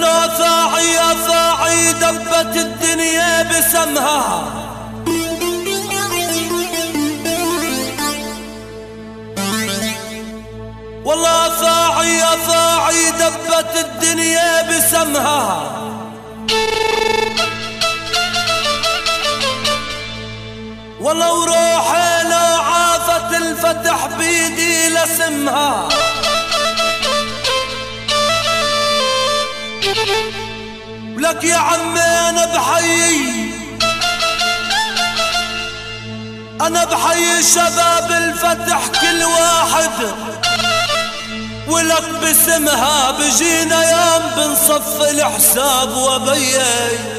لو ثاعي يا ثاعي دبت الدنيا بسمها. والله ثاعي يا ثاعي دبت الدنيا بسمها. ولو روحي لو عافت الفتح بيدي لسمها. لك يا عمي أنا بحيي. أنا بحيي شباب الفتح كل واحد. ولك باسمها بجينا يوم بنصف الحساب وبيي.